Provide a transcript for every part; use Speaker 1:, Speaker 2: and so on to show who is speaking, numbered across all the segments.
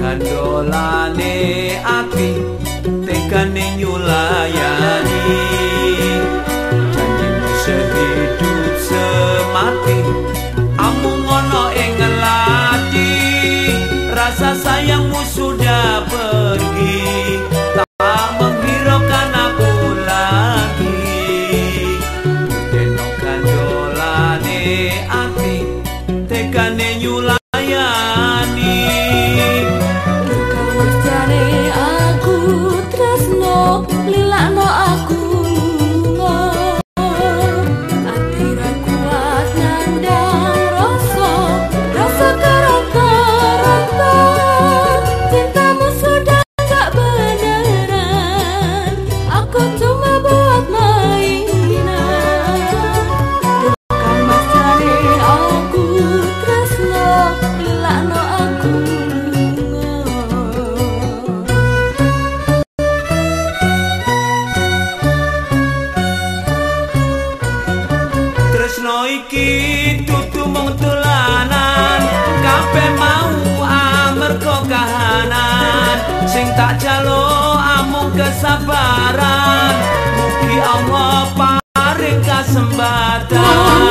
Speaker 1: Gandolane ati Tegane nyulayani.
Speaker 2: Janjimu sehidup
Speaker 1: semati. iki dudu mung dolanan. Kabeh mau amarga kahanan. Sing tak jalo amung kesabaran. Mugi Allah paring kasembatan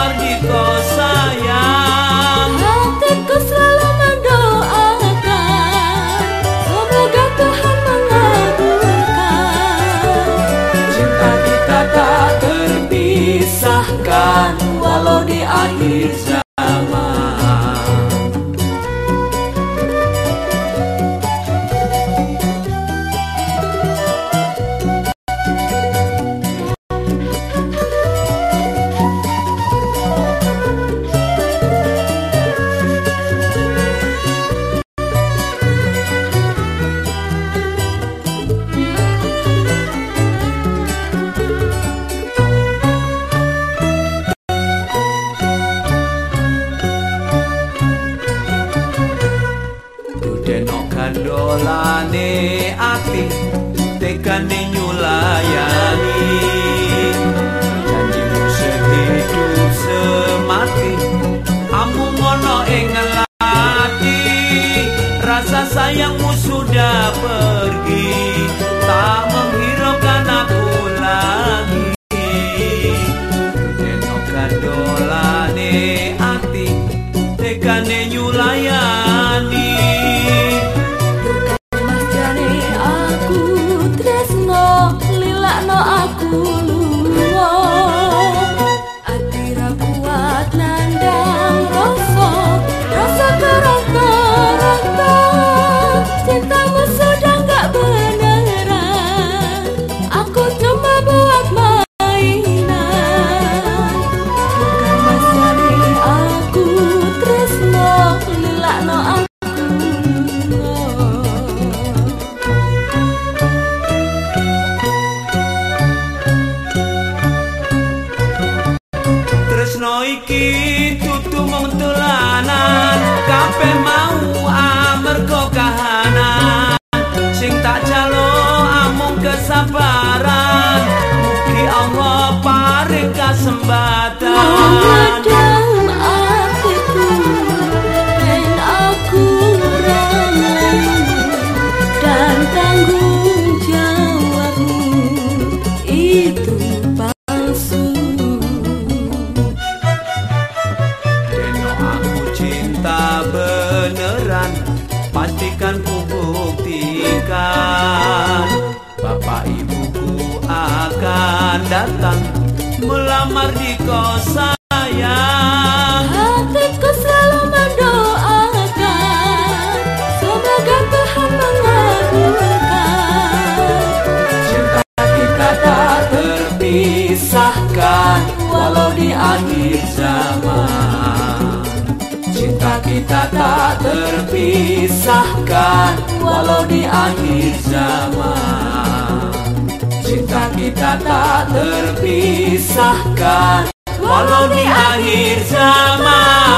Speaker 1: Mardiko sayang.
Speaker 2: Hatiku selalu mendoakan. Semoga Tuhan mengabulkan.
Speaker 1: Cinta kita tak terpisahkan Walau di akhir zaman. olane ati tekan nyulayani.
Speaker 2: tresno
Speaker 1: iki tutu mung dolanan kabeh datang melamar di kos saya
Speaker 2: Hatiku selalu mendoakan Semoga Tuhan mengabulkan.
Speaker 1: Cinta kita tak terpisahkan Walau di akhir zaman. Cinta kita tak terpisahkan Walau di akhir zaman kita tak terpisahkan. Walau di akhir zaman